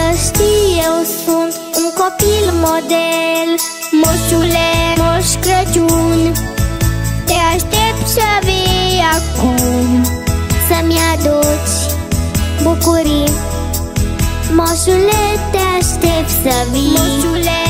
Să știi, eu sunt un copil model. Moșule, moș Crăciun Te aștept să vii acum. Să-mi aduci bucurii. Moșule, te aștept să vii. Moșule,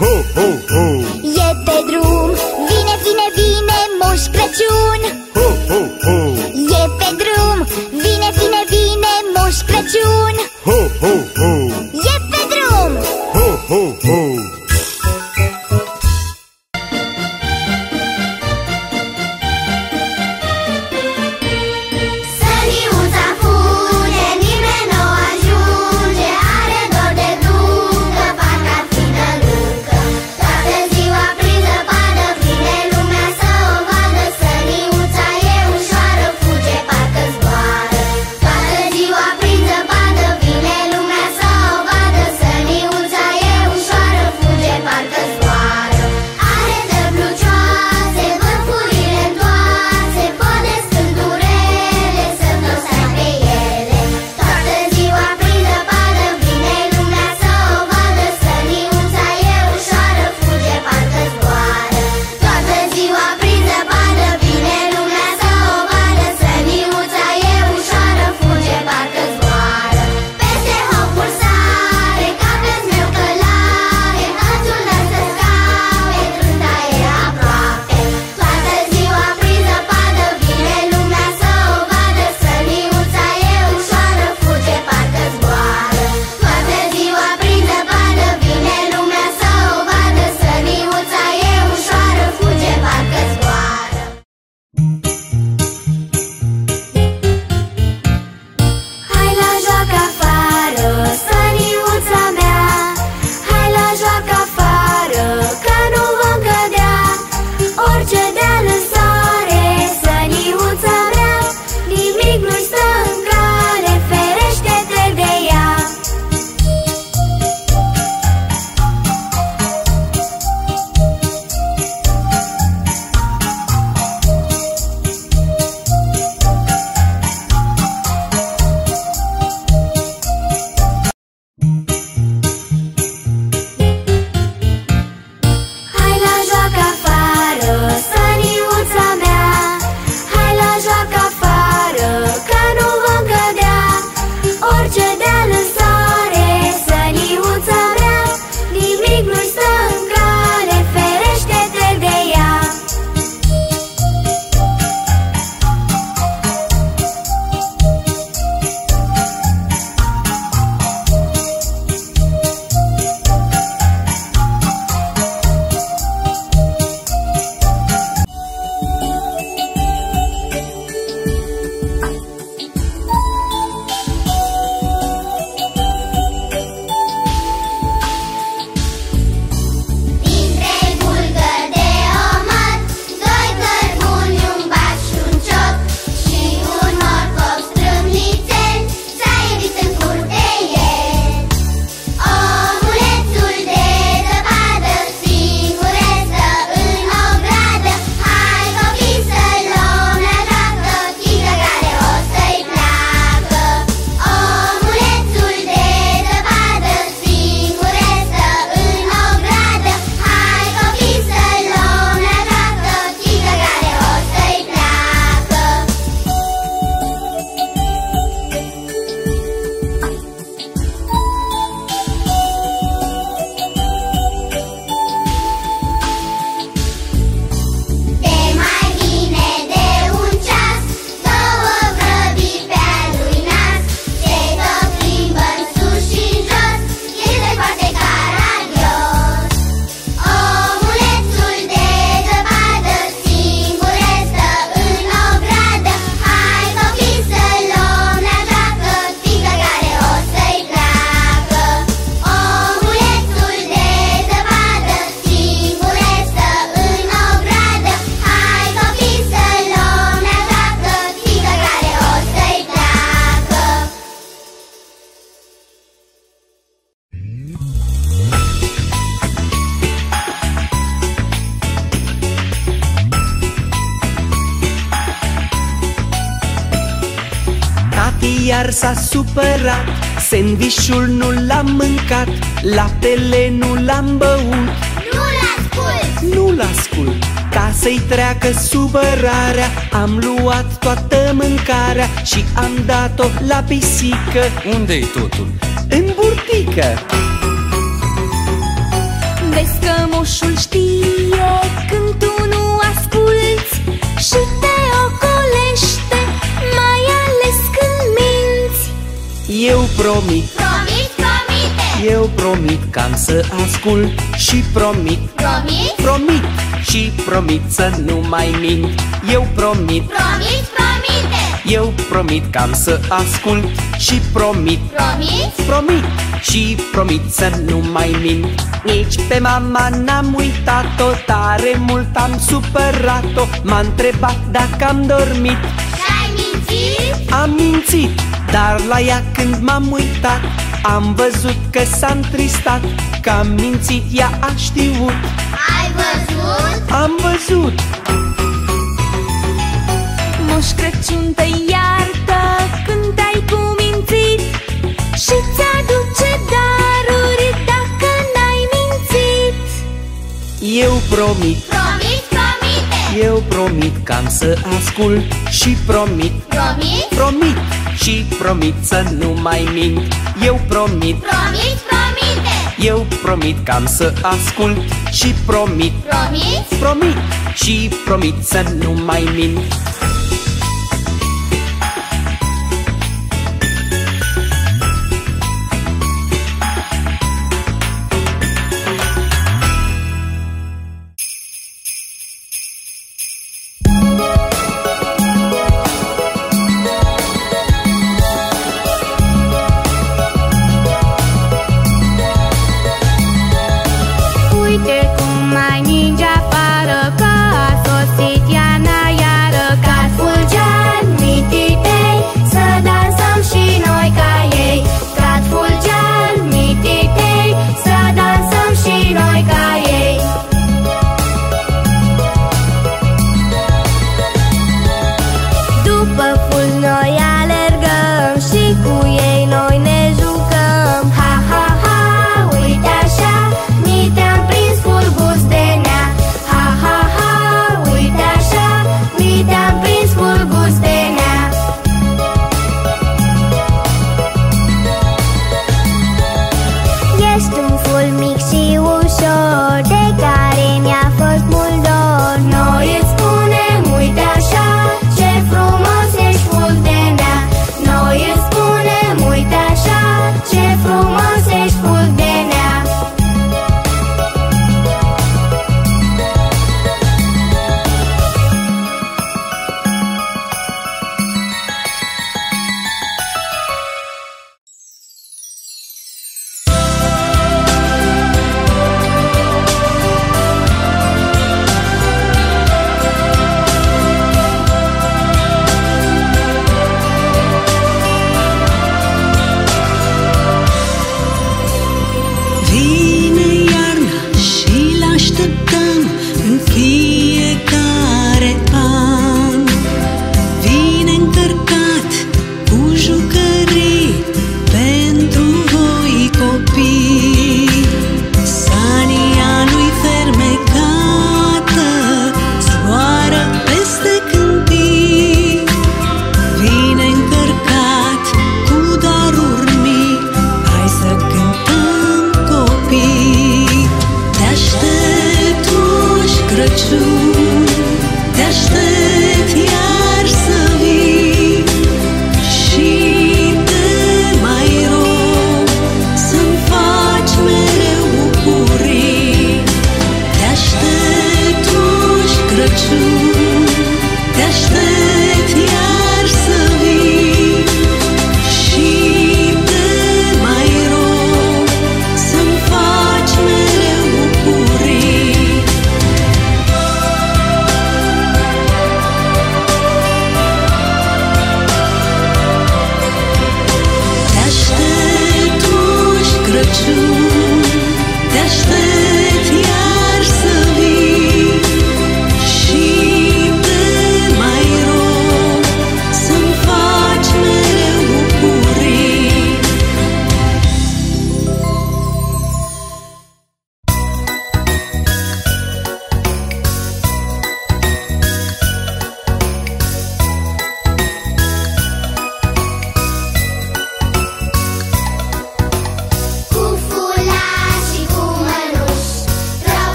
Ho, ho, ho l-am mâncat Laptele nu l-am băut Nu-l ascult! Nu-l ascult Ca să-i treacă supărarea Am luat toată mâncarea Și am dat-o la pisică Unde-i totul? În burtică Vezi că moșul știe când tu nu asculți Și te ocolește, mai ales când minți Eu promit, Promit, promite! Eu promit că am să ascult Și promit, Promit, promit și promit să nu mai mint. Eu promit, promit, promite! eu promit că am să ascult Și promit, Promit, promit și promit să nu mai mint. Nici pe mama n-am uitat-o Tare mult am supărat-o. M-a întrebat dacă am dormit. Și-ai mințit? Am mințit, dar la ea când m-am uitat Am văzut că s-a întristat Că am mințit, ea a știut. Ai văzut? Am văzut. Moș Crăciun te iartă când te-ai cumințit Și ți-aduce daruri dacă n-ai mințit. Eu promit, Promit, promite! eu promit că am să ascult Și promit, Promit, promit și promit să nu mai mint. Eu promit, promit, promite! eu promit că am să ascult Și promit, Promit, promit și promit să nu mai mint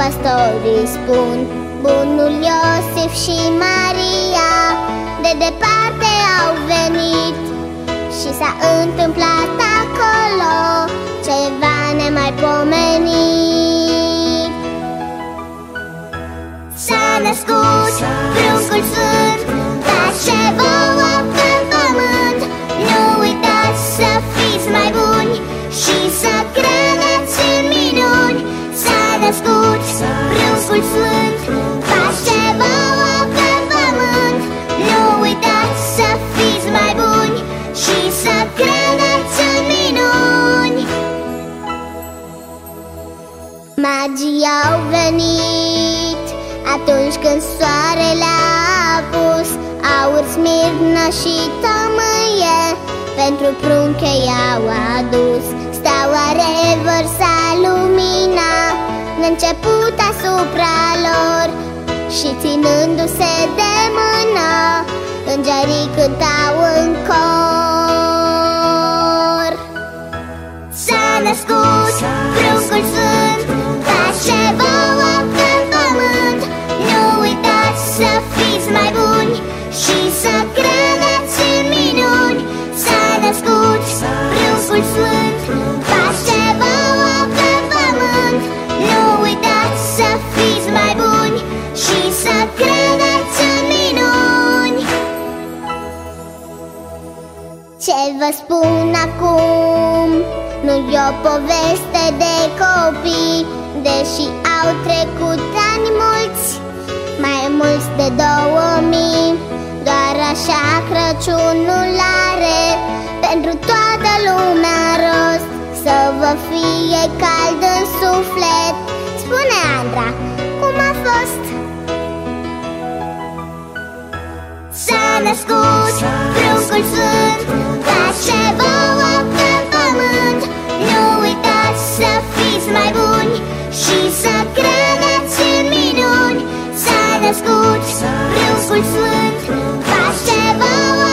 După cum pastorii spun Bunul Iosif și Maria De departe au venit Și s-a întâmplat acolo Ceva nemaipomenit S-a născut pruncul sfânt Dar ce vouă pruncul sfânt Dar ce vouă pe pământ. Nu uitați să fiți mai buni Și să credeți în minuni. Magii au venit atunci când soarele a pus Aur, smirnă și tămâie Pentru prunche i-au adus. Steaua revărsa lumina Început asupra lor Și ținându-se de mână Îngerii cântau în cor. S-a născut pruncul sfânt Dar ce vouă pe pământ. Nu uitați să fiți mai buni Și să credeți în minuni. S-a născut pruncul sfânt vă spun acum nu e o poveste de copii Deși au trecut ani mulți Mai mulți de două mii Doar așa Crăciunul are Pentru toată lumea rost Să vă fie cald în suflet Spune Andra, cum a fost? Născut pruncul sfânt Dar ce vouă pe pământ. Nu uitați să fiți mai buni Și să credeți în minuni. S-a născut pruncul sfânt Dar ce vouă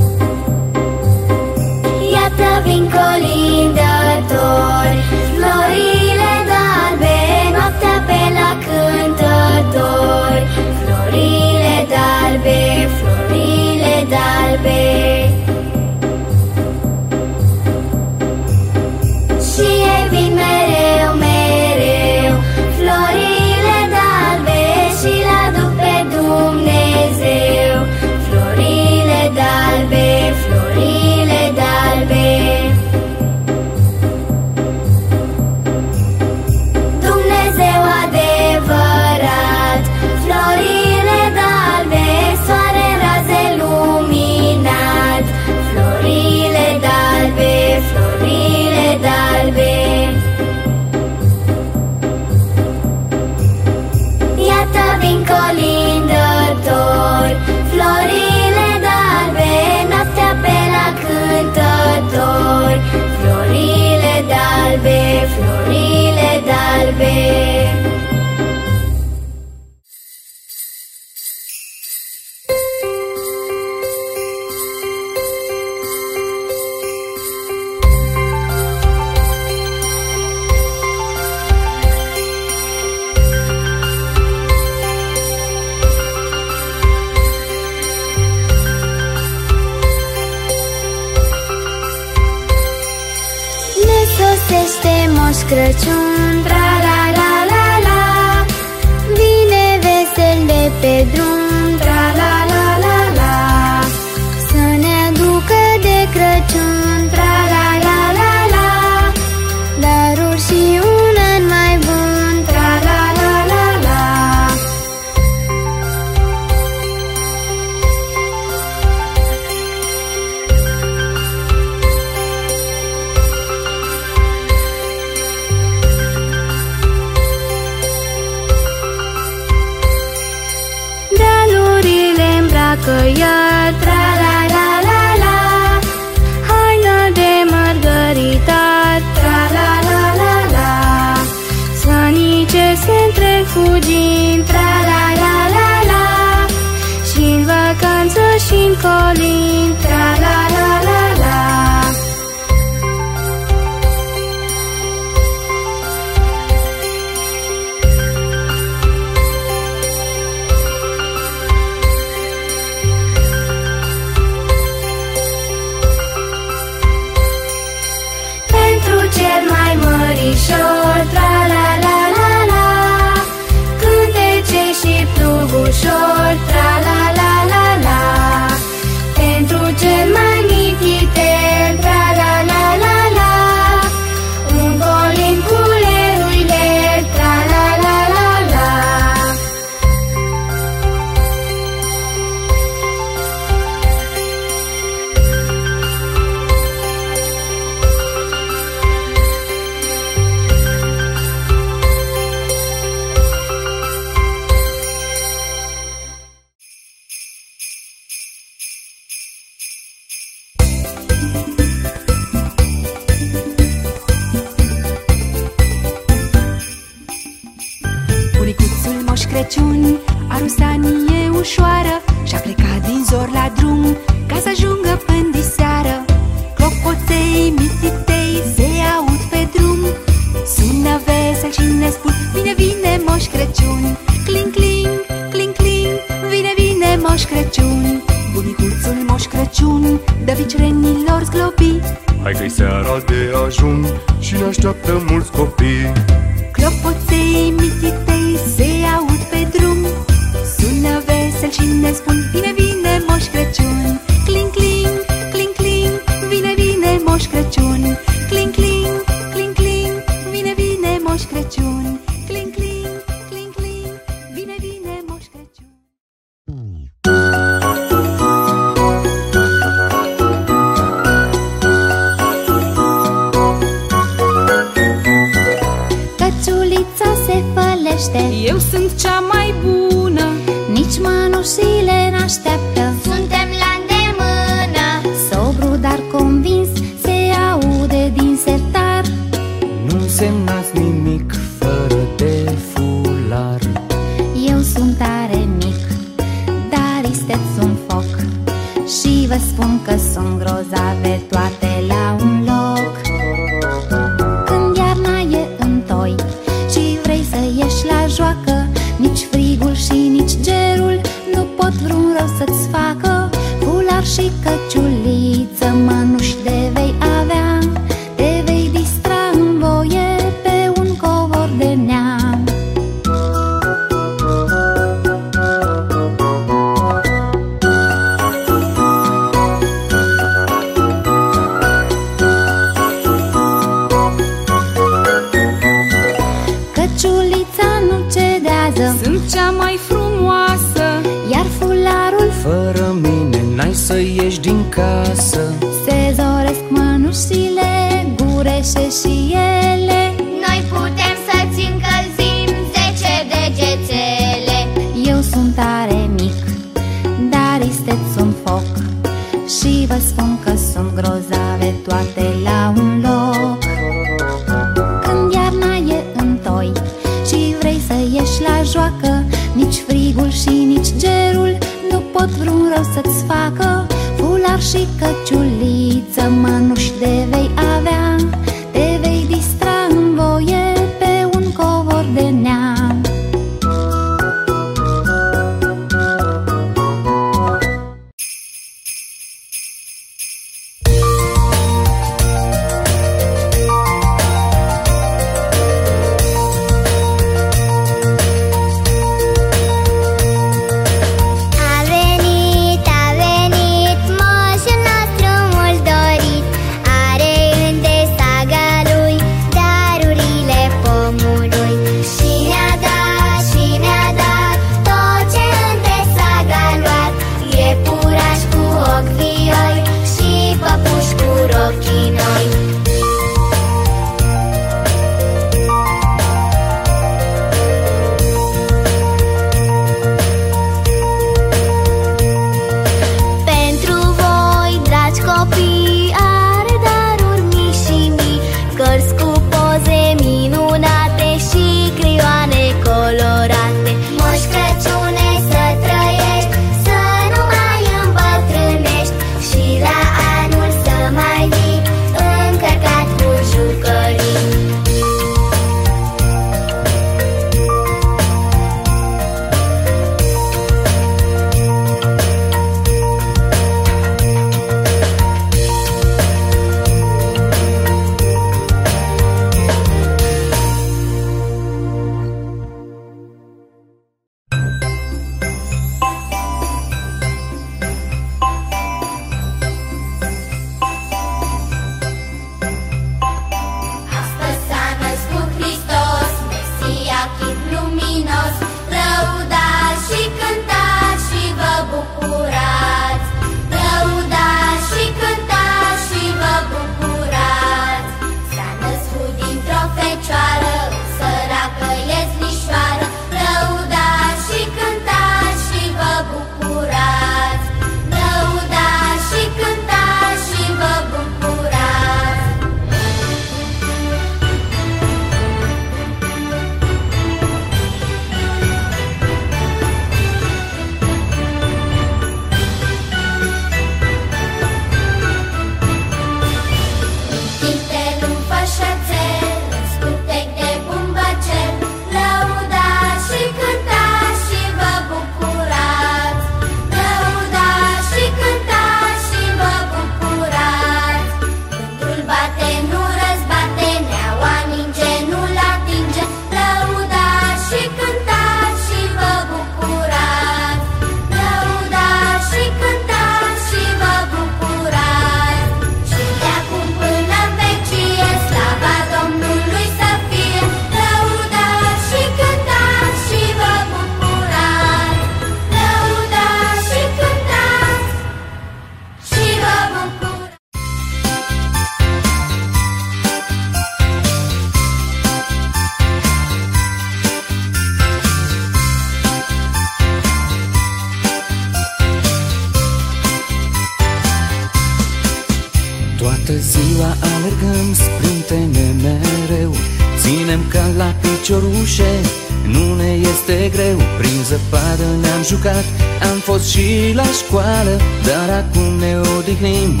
și la școală Dar acum ne odihnim,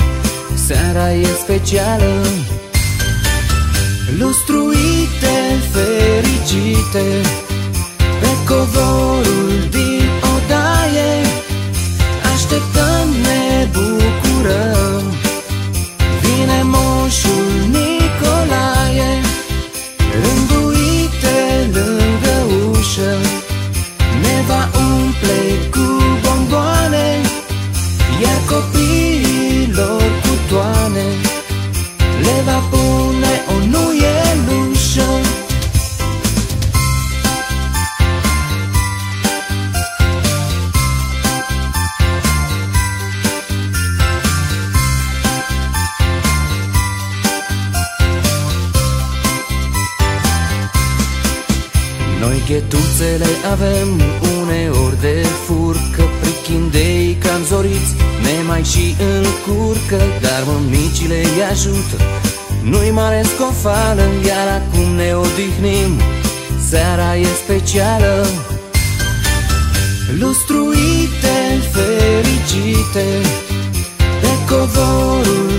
seara e specială. Lustruite, fericite Pe covorul din odaie Așteptăm, ne bucurăm ajută. Nu-i mare scofală, iar acum ne odihnim. Seara e specială. Lustruite, fericite Pe covorul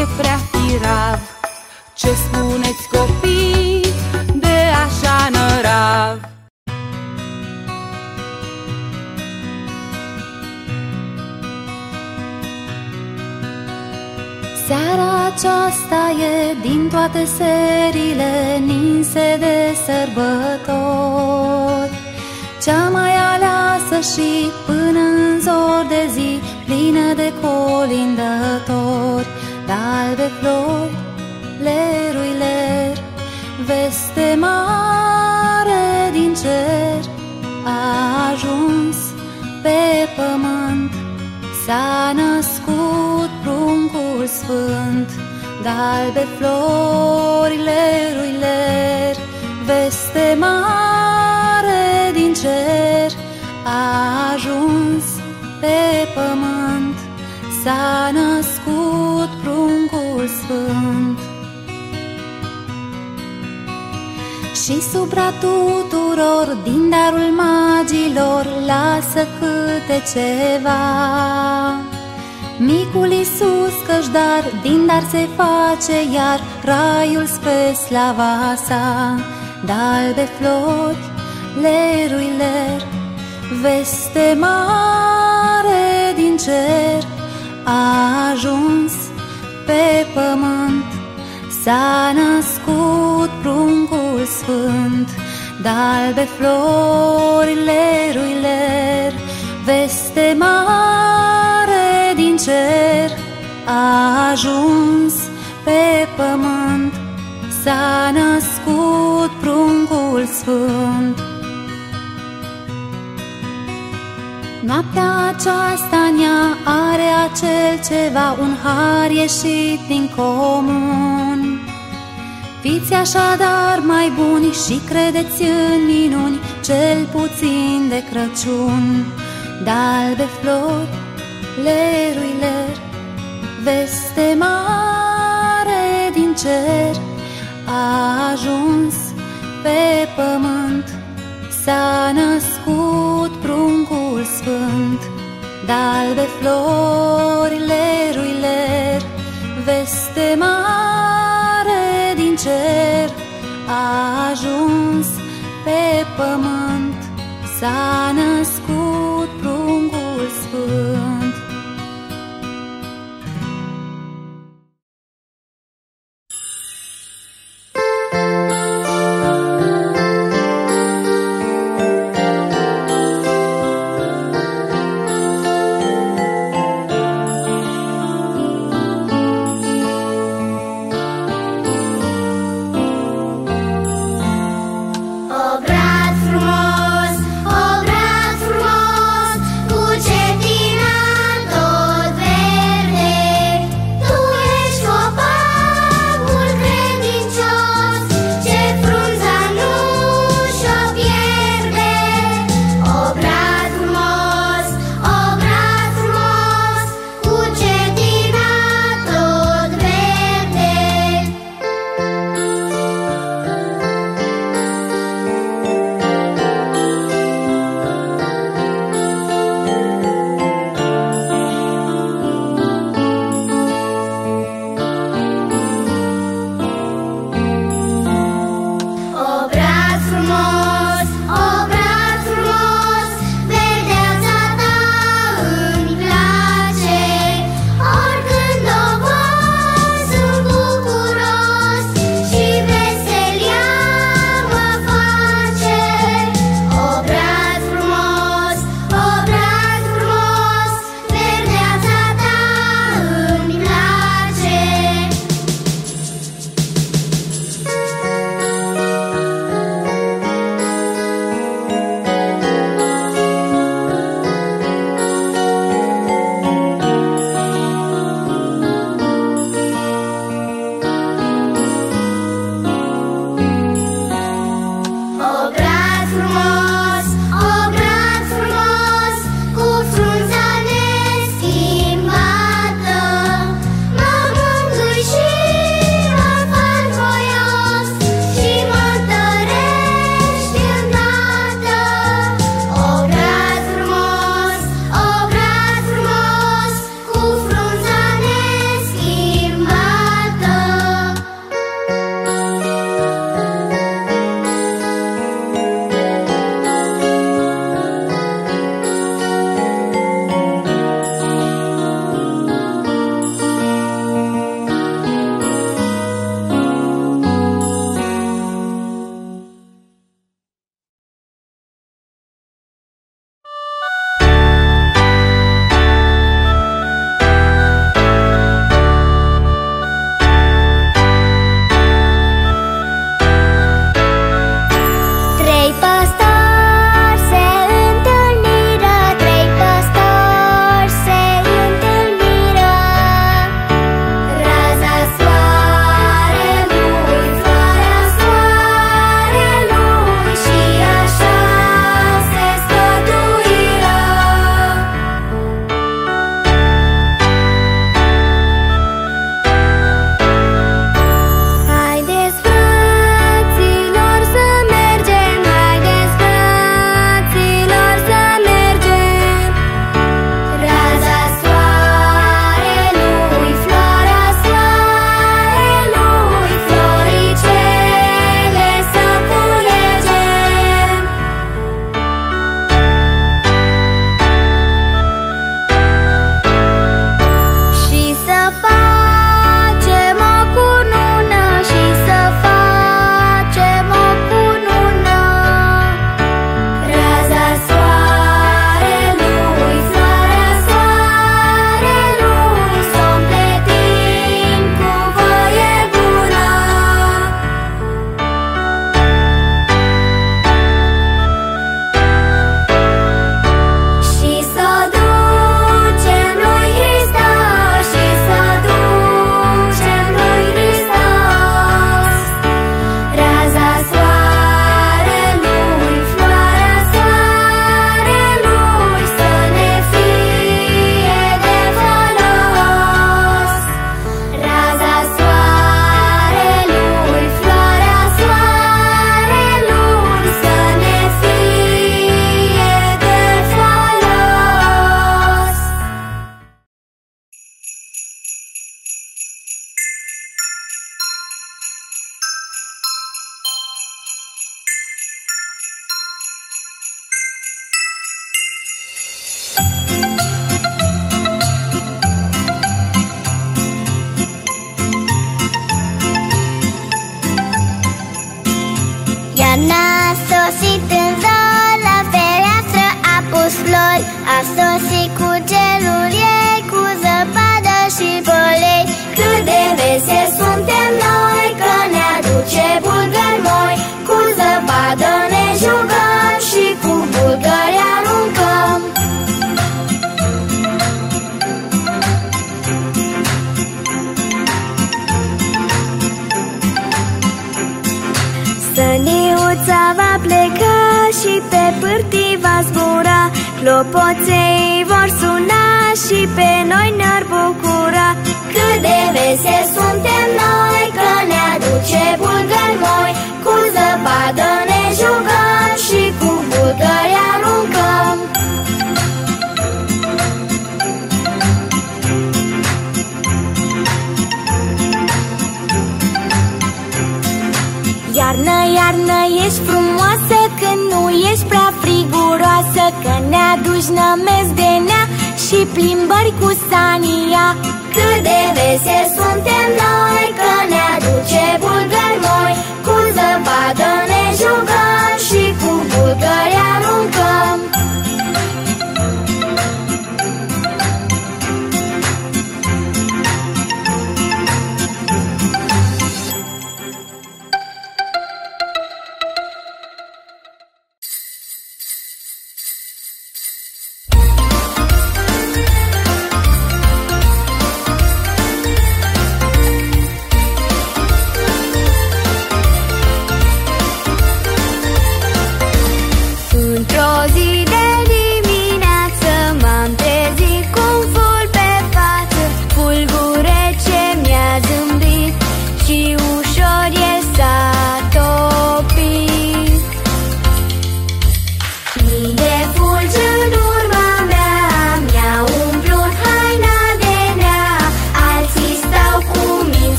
e prea firav. Ce spuneți copii de așa nărav? Seara aceasta e din toate serile ninse de sărbători. Cea mai aleasă și până în zor de zi Plină de colindători De albe flori, lerui ler Veste mare din cer A ajuns pe pământ. S-a născut pruncul sfânt De-albe florile ruiler Veste mare din cer A ajuns pe pământ. S-a născut pruncul sfânt. Și supra tuturor din darul magilor lasă câte ceva. Micul Iisus căci dar din dar se face iar raiul spre slava sa. De-albe flori, lerui ler, veste mare din cer A ajuns pe pământ. S-a născut pruncul sfânt De-albe flori, lerui ler. Veste mare din cer A ajuns pe pământ. S-a născut pruncul sfânt Noaptea aceasta nea are acel ceva, un har ieșit din comun. Fiți așadar mai buni și credeți în minuni, cel puțin de Crăciun. De-albe flori, lerui ler, veste mare din cer, a ajuns pe pământ, s-a născut pruncul sfânt. De-albe flori, lerui ler, veste mare din cer, a ajuns pe pământ, s-a născut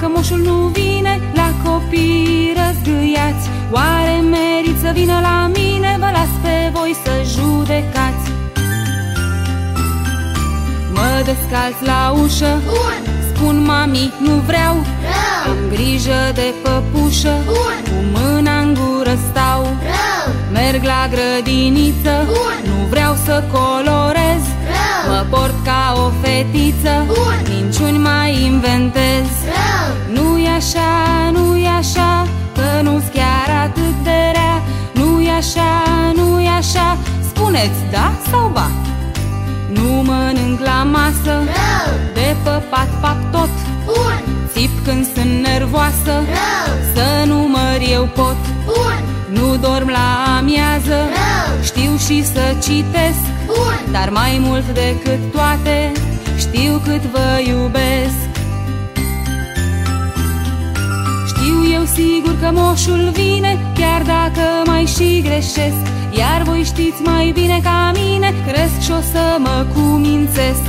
că moșul nu vine La copii răzgâiați. Oare merit să vină la mine? Vă las pe voi să judecați. Mă descalț la ușă. Bun, Spun mami, nu vreau. Rău, Am grijă de păpușă. Bun. Cu mâna în gură stau. Rău, Merg la grădiniță. Bun. Nu vreau să colorez rău, Mă port ca o fetiță. Bun. Minciuni mai inventez. Rău. Nu-i așa, nu-i așa Că nu-s chiar atât de rea. Nu-i așa, nu-i așa Spuneți da sau ba. Nu mănânc la masă. Rău, De păpat fac tot. Bun, Țip când sunt nervoasă. Rău, Să număr eu pot. Bun, Nu dorm la amiază. Rău, Știu și să citesc. Bun. Dar mai mult decât toate Știu cât vă iubesc. Știu eu sigur că moșul vine Chiar dacă mai și greșesc. Iar voi știți mai bine ca mine Cresc și o să mă cumințesc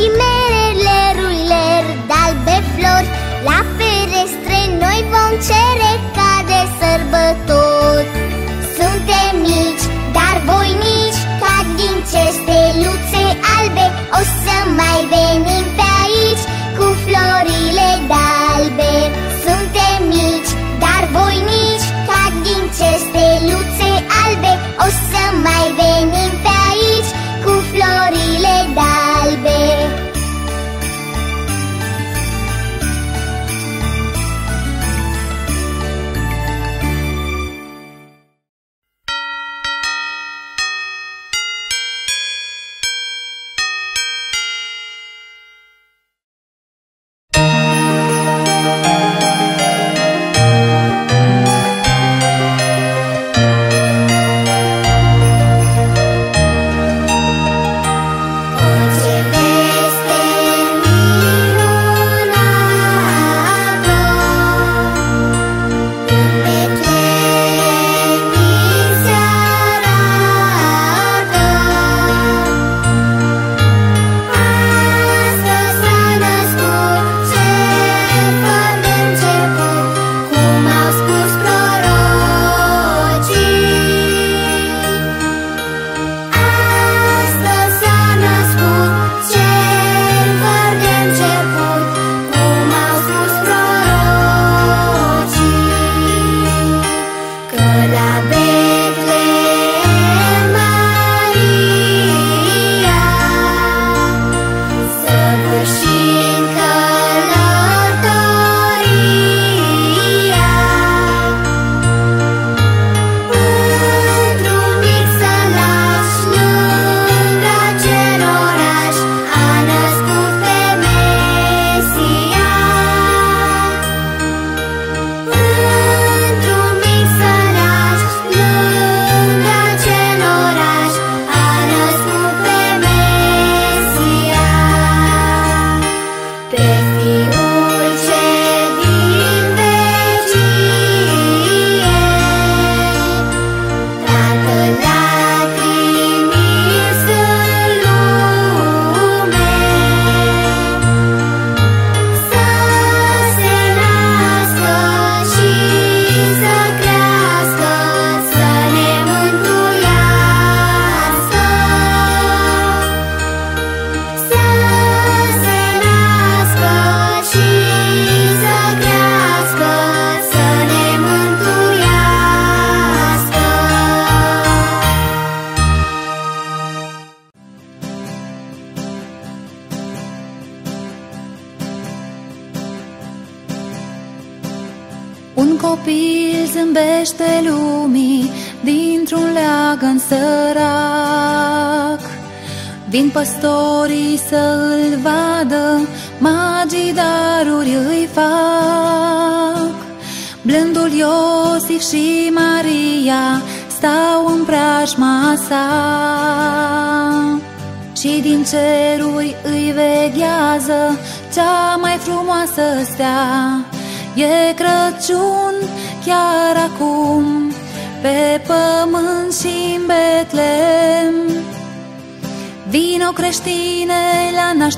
și merele ruler d'albe flori. La ferestre noi vom cere ca de sărbători. Suntem mici, dar voi nici, Ca din aceste luțe albe. O să mai venim pe aici cu florile d'albe. Suntem mici, dar voi nici, Ca din aceste luțe albe. O să mai venim pe aici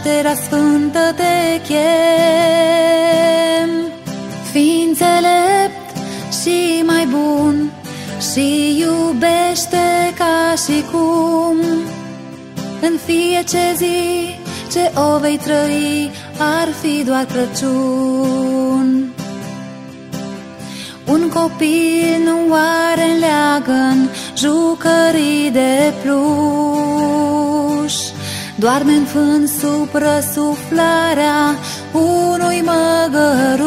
nașterea sfântă te chem. Fii înțelept și mai bun Și iubește ca și cum. În fiecare zi ce o vei trăi Ar fi doar Crăciun. Un copil nu are în leagăn jucării de pluș Doarme în fân sub răsuflarea unui măgăruș.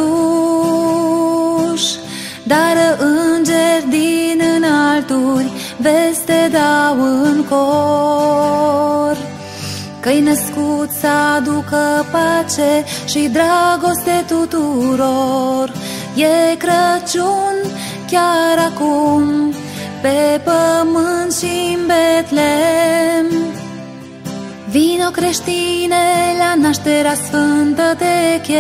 Dar îngeri din înalturi veste dau în cor. Că-i născut să aducă pace și dragoste tuturor. E Crăciun chiar acum pe pământ și în Betlem Vino creștine la nașterea sfântă te chem.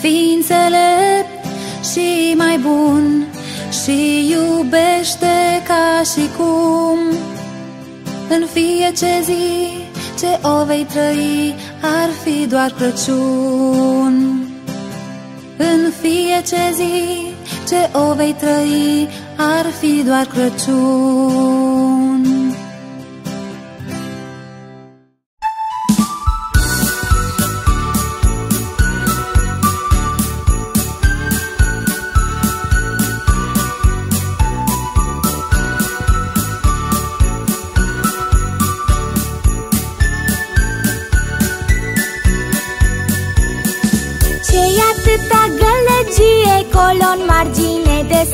Fii înțelept și mai bun și iubește ca și cum. În fiecare zi ce o vei trăi ar fi doar Crăciun. În fiecare zi ce o vei trăi ar fi doar Crăciun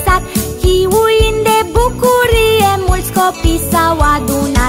sat Chiuind de bucurie, mulți copii s-au adunat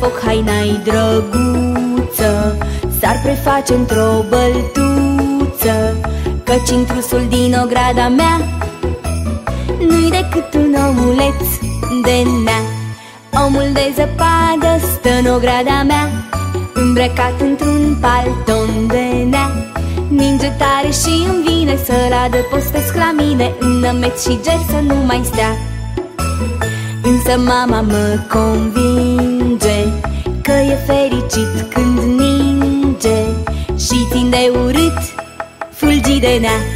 foc hainai drăguță. S-ar preface într-o băltuță Căci intrusul din ograda mea Nu-i decât un omuleț de nea. Omul de zăpadă stă în ograda mea Îmbrăcat într-un palton de nea. Ninge tare și îmi vine să-l adăpostesc la mine În nămeț și ger să nu mai stea. Însă mama mă convine zice Că e fericit când ninge Și țin de urât fulgi de nea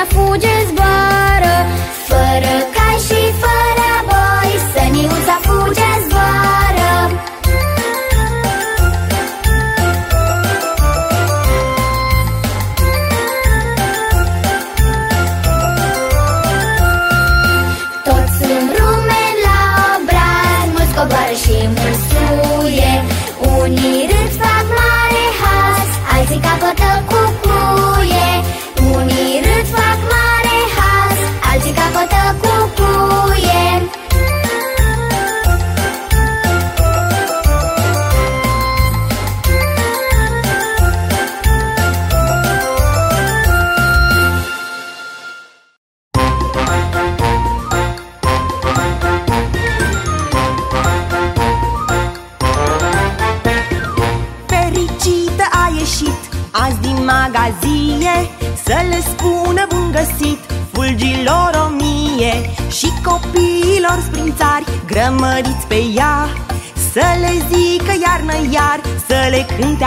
Săniuța fuge zboară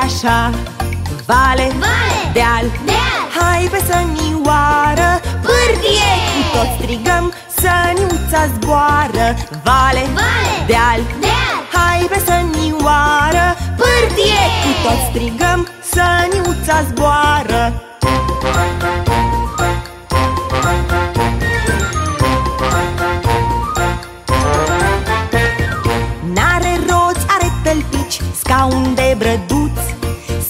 așa. Vale, Vale, deal, deal, hai pe sănioară Pârtie, cu toți strigăm, săniuța zboară. Vale, Vale, deal, deal, Hai pe sănioară, pârtie Cu toți strigăm, săniuța zboară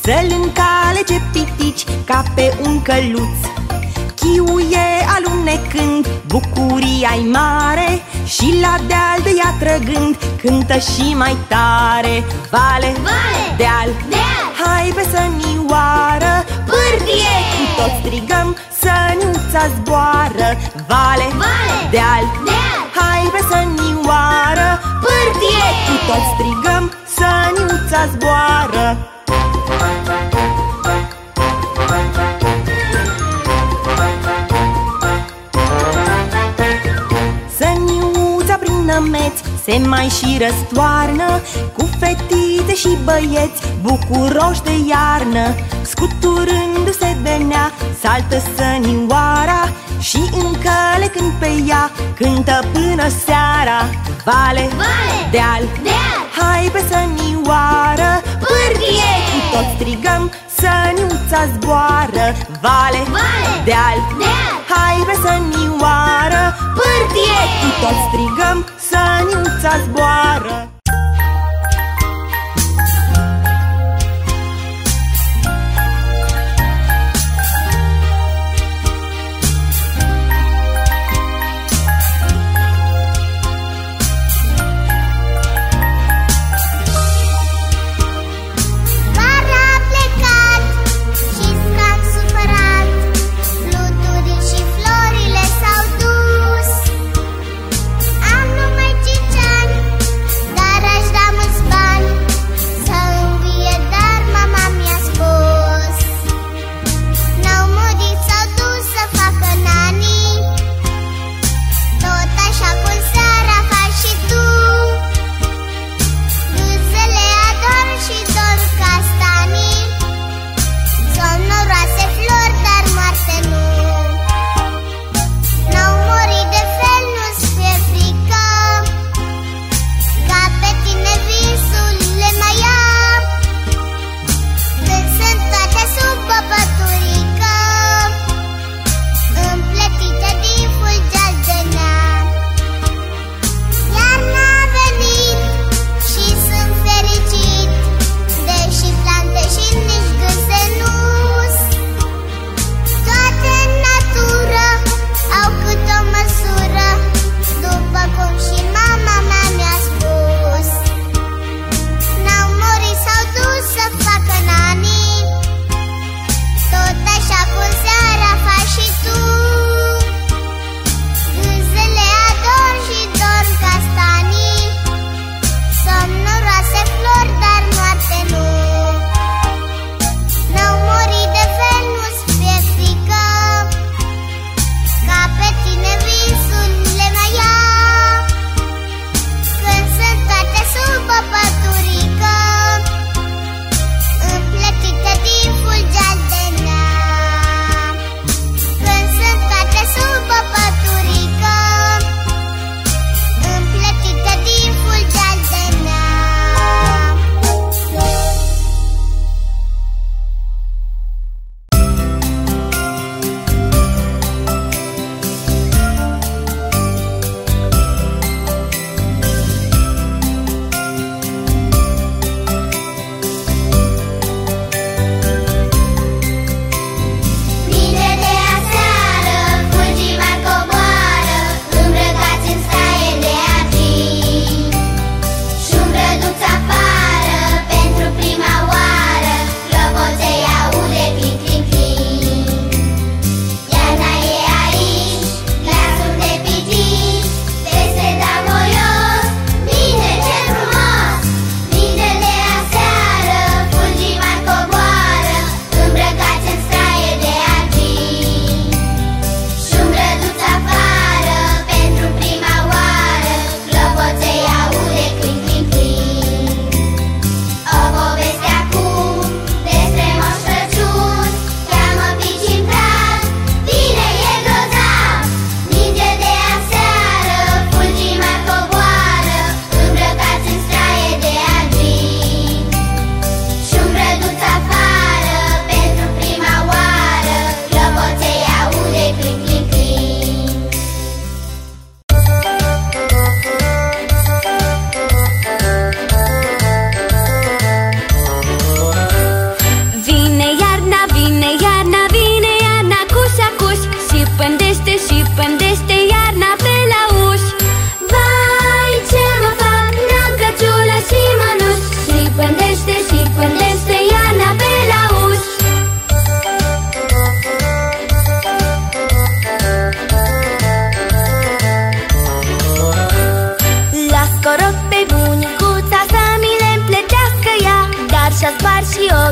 Să-l încalege pitici ca pe un căluț. Chiuie alunecând, bucuria-i mare Și la deal de ea trăgând, cântă și mai tare. Vale, Vale, deal, deal, hai pe sănioară Pârtie, cu toți strigăm, săniuța zboară. Vale, Vale, deal, deal, hai pe sănioară Pârtie, cu toți strigăm, săniuța zboară Săniuța prin nămeți se mai și răstoarnă Cu fetițe și băieți bucuroși de iarnă. Scuturându-se de nea, saltă sănioara Și încăle când pe ea, cântă până seara. Vale, Vale, deal, deal, hai pe sănioară Pârtie, cu toți strigăm, săniuța zboară. Vale, Vale, deal, deal, hai pe sănioară Pârtie, cu toți strigăm, săniuța zboară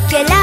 que la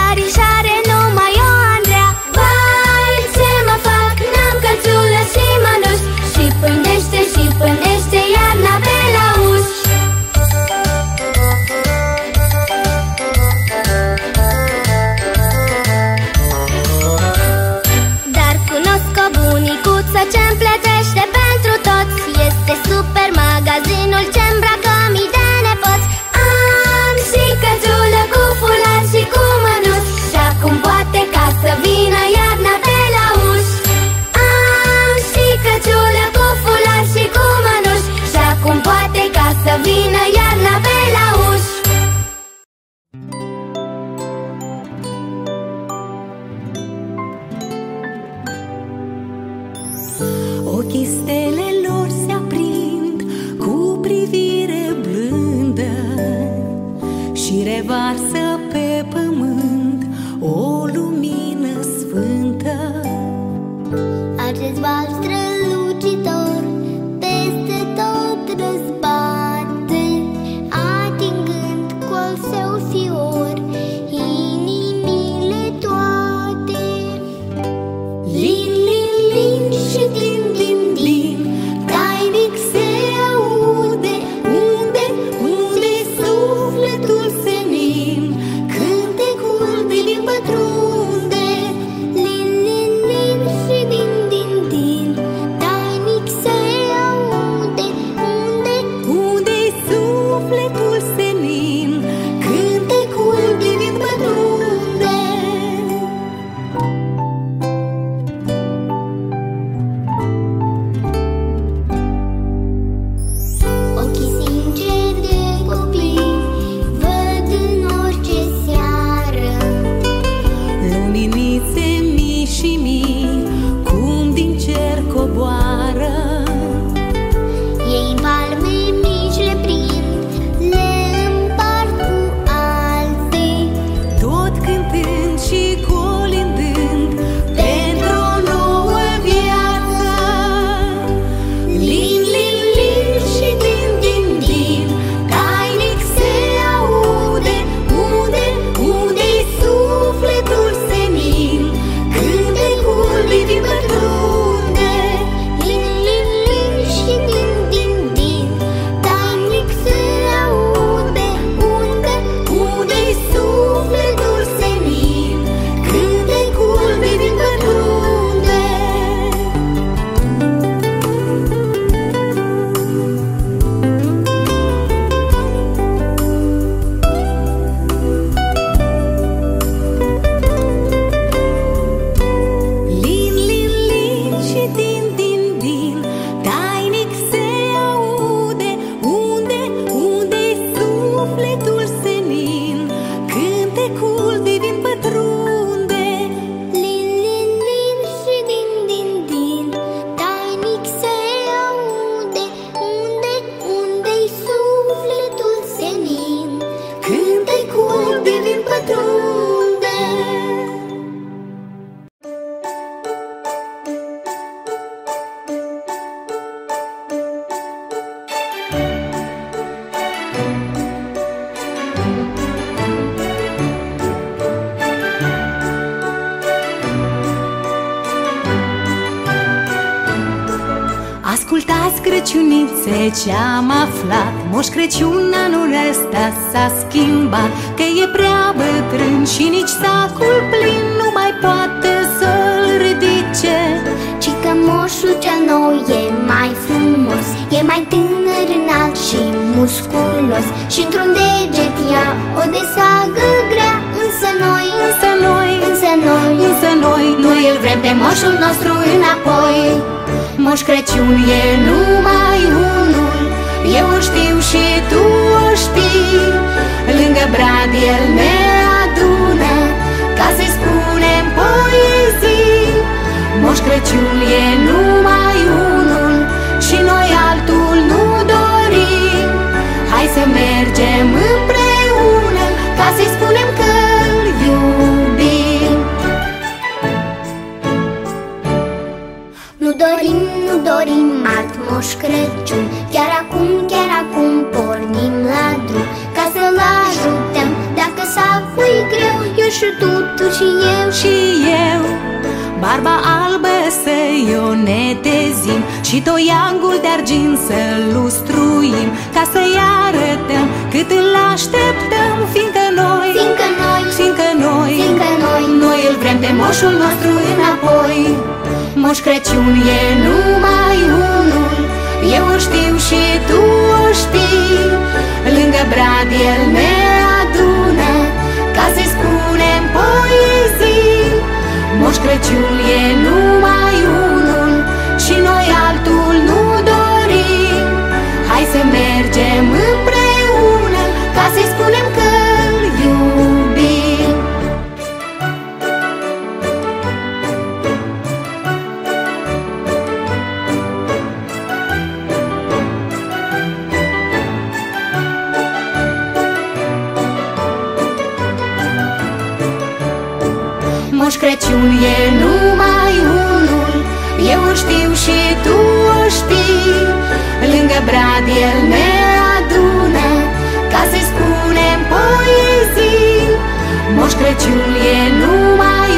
Moș Crăciun anul ăsta s-a schimbat Că e prea bătrân și nici sacul plin Nu mai poate să-l ridice. Ci că moșul cel nou e mai frumos E mai tânăr, înalt și musculos. Și într-un deget ia o desagă grea Însă noi, Însă noi, însă noi însă noi Nu îl vrem pe moșul nostru înapoi. Moș Crăciun e numai unul Eu o știu și tu o știi Lângă brad el ne adună Ca să-i spunem poezii. Moș Crăciun e numai unul Și noi altul nu dorim. Hai să mergem împreună Ca să-i spunem că-l iubim. Nu dorim, nu dorim alt moș Crăciun și tu, tu și eu și eu. Barba albă să-i o netezim Și toiangul de argint să-l lustruim Ca să-i arătăm cât îl așteptăm Fiindcă noi, Fiindcă noi, fiindcă noi, fiindcă noi noi îl vrem pe moșul nostru înapoi. Moș Crăciun e numai unul Eu o știu și tu o știi. Lângă brad el ne adună Ca să-i spunem poezii Moș Crăciun e numai unul Și noi altul nu dorim. Hai să mergem împreună Crăciun e numai unul Eu o știu și tu o știi. Lângă brad el ne adună Ca să spunem poezii. Moș Crăciun e numai